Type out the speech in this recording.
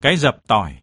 cái dập tỏi.